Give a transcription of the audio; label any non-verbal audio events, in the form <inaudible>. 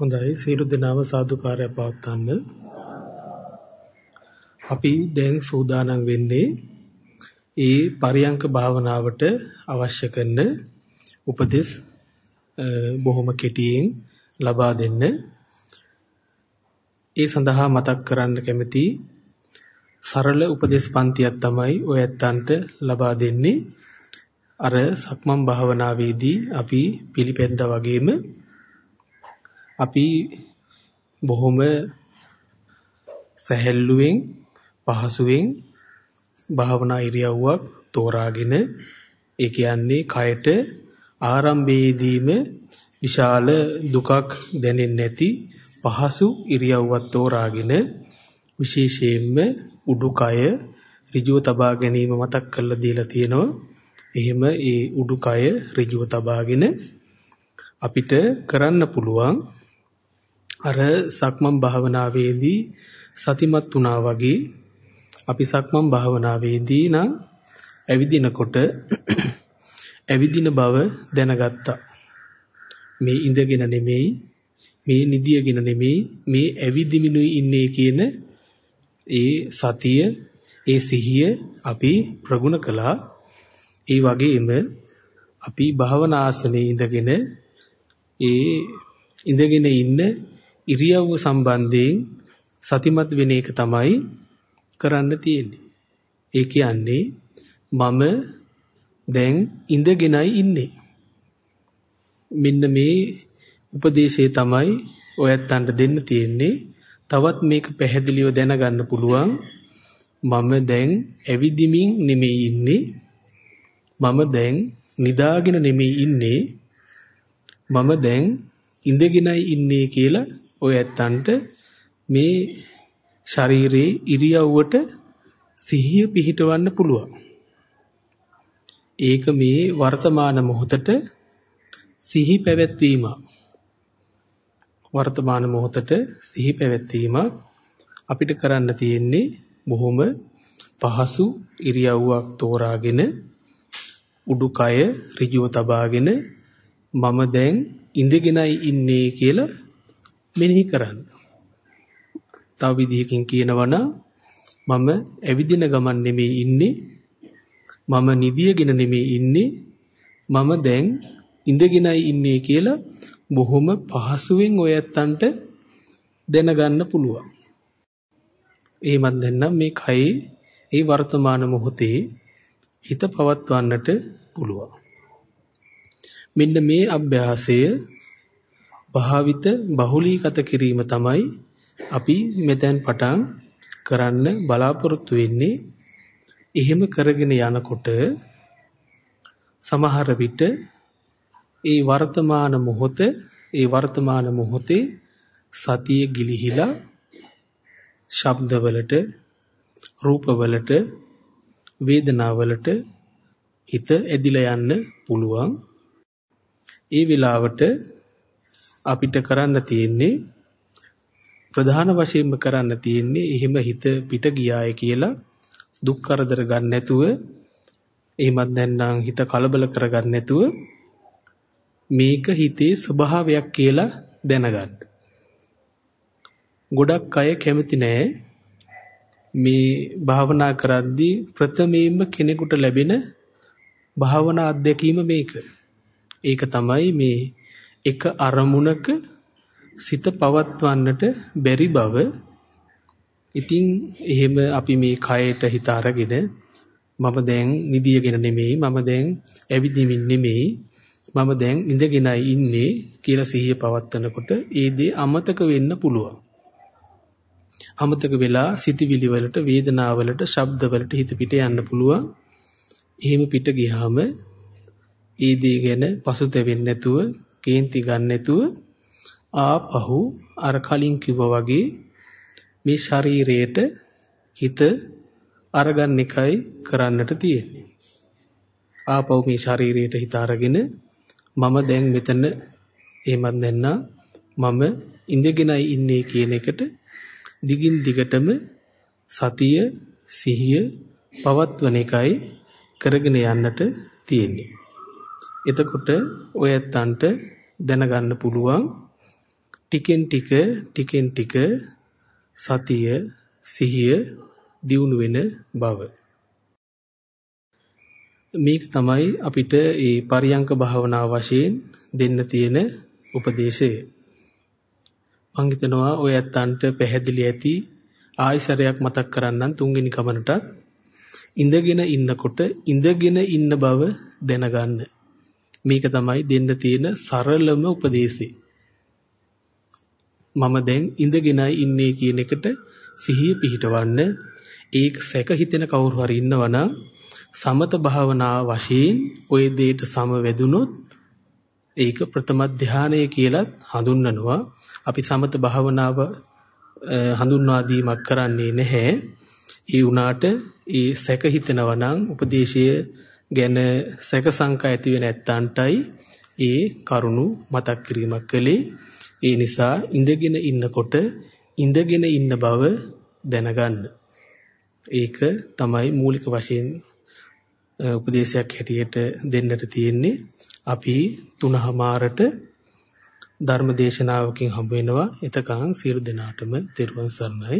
හොඳයි සියලු දෙනාම සාදුකාරය පවත්වන්න. අපි දැන් සූදානම් වෙන්නේ ඒ පරියංක භාවනාවට අවශ්‍ය කරන උපදෙස් බොහොම කෙටියෙන් ලබා දෙන්න. ඒ සඳහා මතක් කරන්න කැමති සරල උපදේශ පන්තියක් තමයි ඔය ඇත්තන්ට ලබා දෙන්නේ. අර සක්මන් භාවනාවේදී අපි පිළිපැද්දා වගේම අපි බොහොම සැහැල්ලුවෙන් පහසුවෙන් භාවනා ඉරියව්වක් තෝරාගෙන ඒ කියන්නේ කයට ආරම්භයේදීම විශාල දුකක් දැනෙන්නේ නැති පහසු ඉරියව්වක් තෝරාගෙන විශේෂයෙන්ම උඩුකය ඍජුව තබා ගැනීම මතක් කරලා දීලා තියෙනවා. එහෙම ඒ උඩුකය ඍජුව තබාගෙන අපිට කරන්න පුළුවන් අර සක්මන් භාවනාවේදී සතිමත් වුණා වගේ අපි සක්මන් භාවනාවේදී නම් ඇවිදිනකොට <clears throat> ඇවිදින බව දැනගත්තා. මේ ඉඳගෙන නෙමෙයි මේ නිදියගෙන නෙමෙයි මේ ඇවිදිමිනුයි ඉන්නේ කියන ඒ සතිය ඒ සිහිය අපි ප්‍රගුණ කළා. ඒ වගේම අපි භාවනා ආසනයේ ඉඳගෙන ඒ ඉඳගෙන ඉන්න ඉරියව්ව සම්බන්ධයෙන් සතිමත් වෙන එක තමයි කරන්න තියෙන්නේ. ඒ කියන්නේ මම දැන් ඉඳගෙනයි ඉන්නේ. මෙන්න මේ උපදේශය තමයි ඔයත්තන්ට දෙන්න තියෙන්නේ. තවත් මේක පැහැදිලිව දැනගන්න පුළුවන්. මම දැන් ඇවිදිමින් නෙමෙයි ඉන්නේ. මම දැන් නිදාගෙන නෙමෙයි ඉන්නේ. මම දැන් ඉඳගෙනයි ඉන්නේ කියලා ඔය ඇත්තන්ට මේ ශරීරයේ ඉරියව්වට සිහිය පිහිටවන්න පුළුවන්. ඒක මේ වර්තමාන මොහොතට සිහි පැවැත්වීම. වර්තමාන මොහොතට සිහි පැවැත්වීම අපිට කරන්න තියෙන්නේ බොහොම පහසු ඉරියව්වක් තෝරාගෙන උඩුකය ඍජුව තබාගෙන මම දැන් ඉඳගෙනයි ඉන්නේ කියලා මෙනෙහි කරන්න. තව විදිහකින් කියනවනම් මම ඇවිදින ගමන් නෙමෙයි ඉන්නේ මම නිදියගෙන නෙමෙයි ඉන්නේ මම දැන් ඉඳගෙනයි ඉන්නේ කියලා බොහොම පහසුවෙන් ඔය ඇත්තන්ට දැනගන්න පුළුවන්. එහෙමත් නැත්නම් මේ කයේ ඒ වර්තමාන මොහොතේ හිත පවත්වන්නට පුළුවන්. මෙන්න මේ අභ්‍යාසය භාවිත බහුලීගත කිරීම තමයි අපි මෙතෙන් පටන් කරන්න බලාපොරොත්තු වෙන්නේ. එහෙම කරගෙන යනකොට සමහර විට ඒ වර්තමාන මොහොත ඒ වර්තමාන මොහොතේ සතිය ගිලිහිලා ශබ්දවලට රූපවලට වේදනාවලට හිත ඇදිලා යන්න පුළුවන් ඒ වෙලාවට අපිට කරන්න තියෙන්නේ ප්‍රධාන වශයෙන්ම කරන්න තියෙන්නේ එහෙම හිත පිට ගියාය කියලා දුක් කරදර ගන්න නැතුව එහෙමත් නැත්නම් හිත කලබල කරගන්න නැතුව මේක හිතේ ස්වභාවයක් කියලා දැනගන්න. ගොඩක් අය කැමති නෑ මේ භාවනා කරද්දී ප්‍රථමයෙන්ම කෙනෙකුට ලැබෙන භාවනා අත්දැකීම මේක. ඒක තමයි මේ එක අරමුණක සිත පවත්වන්නට බැරි බව ඉතින් එහෙම අපි මේ කයට හිත අරගෙන මම දැන් නිදියගෙන නෙමෙයි මම දැන් ඇවිදිමින් නෙමෙයි මම දැන් ඉඳගෙනයි ඉන්නේ කියලා සිහිය පවත්නකොට ඒ දේ අමතක වෙන්න පුළුවන්. අමතක වෙලා සිතිවිලි වලට වේදනාවලට ශබ්දවලට හිත පිට යන්න පුළුවන්. එහෙම පිට ගියාම ඒ දේ ගැන පසුතැවෙන්නේ නැතුව කේන්ති ගන්න නැතුව ආපහු අර කලින් කිව්වා වගේ මේ ශරීරයට හිත අරගන්න එකයි කරන්නට තියෙන්නේ. ආපහු මේ ශරීරයට හිත අරගෙන මම දැන් මෙතන එහෙමත් නැත්නම් මම ඉඳගෙනයි ඉන්නේ කියන එකට දිගින් දිගටම සතිය සිහිය පවත්වන එකයි කරගෙන යන්නට තියෙන්නේ. එතකොට ඔය ඇත්තන්ට දැනගන්න පුළුවන් ටිකෙන් ටික ටිකෙන් ටික සතිය සිහිය දියුණු වෙන බව. මේක තමයි අපිට මේ පරියංක භාවනාව වශයෙන් දෙන්න තියෙන උපදේශය. මං හිතනවා ඔය ඇත්තන්ට පැහැදිලි ඇති ආයිසරයක් මතක් කරන්නම් තුන්වෙනි කමනටත් ඉඳගෙන ඉන්නකොට ඉඳගෙන ඉන්න බව දැනගන්න. මේක තමයි දෙන්න තියෙන සරලම උපදේශය. මම දැන් ඉඳගෙනයි ඉන්නේ කියන එකට සිහිය පිහිටවන්න. ඒක සැක හිතෙන කවුරු හරි ඉන්නවනම් සමත භාවනා වශයෙන් ওই දෙයට සමවැදුනොත් ඒක ප්‍රථම ධානය කියලා හඳුන්වනවා. අපි සමත භාවනාව හඳුන්වා දීමක් කරන්නේ නැහැ. ඒ උනාට ඒ සැක හිතෙනවා නම් උපදේශය ගැන සැක සංකා ඇති වෙන ඇත්තන්ටයි ඒ කරුණු මතක් කිරීමක් කළේ ඒ නිසා ඉඳගෙන ඉන්නකොට ඉඳගෙන ඉන්න බව දැනගන්න. ඒක තමයි මූලික වශයෙන් උපදේශයක් හැටියට දෙන්නට තියෙන්නේ. අපි තුනමාරට ධර්ම දේශනාවකින් හම්බ වෙනවා. එතකන් සියලු දෙනාටම තෙරුවන් සරණයි.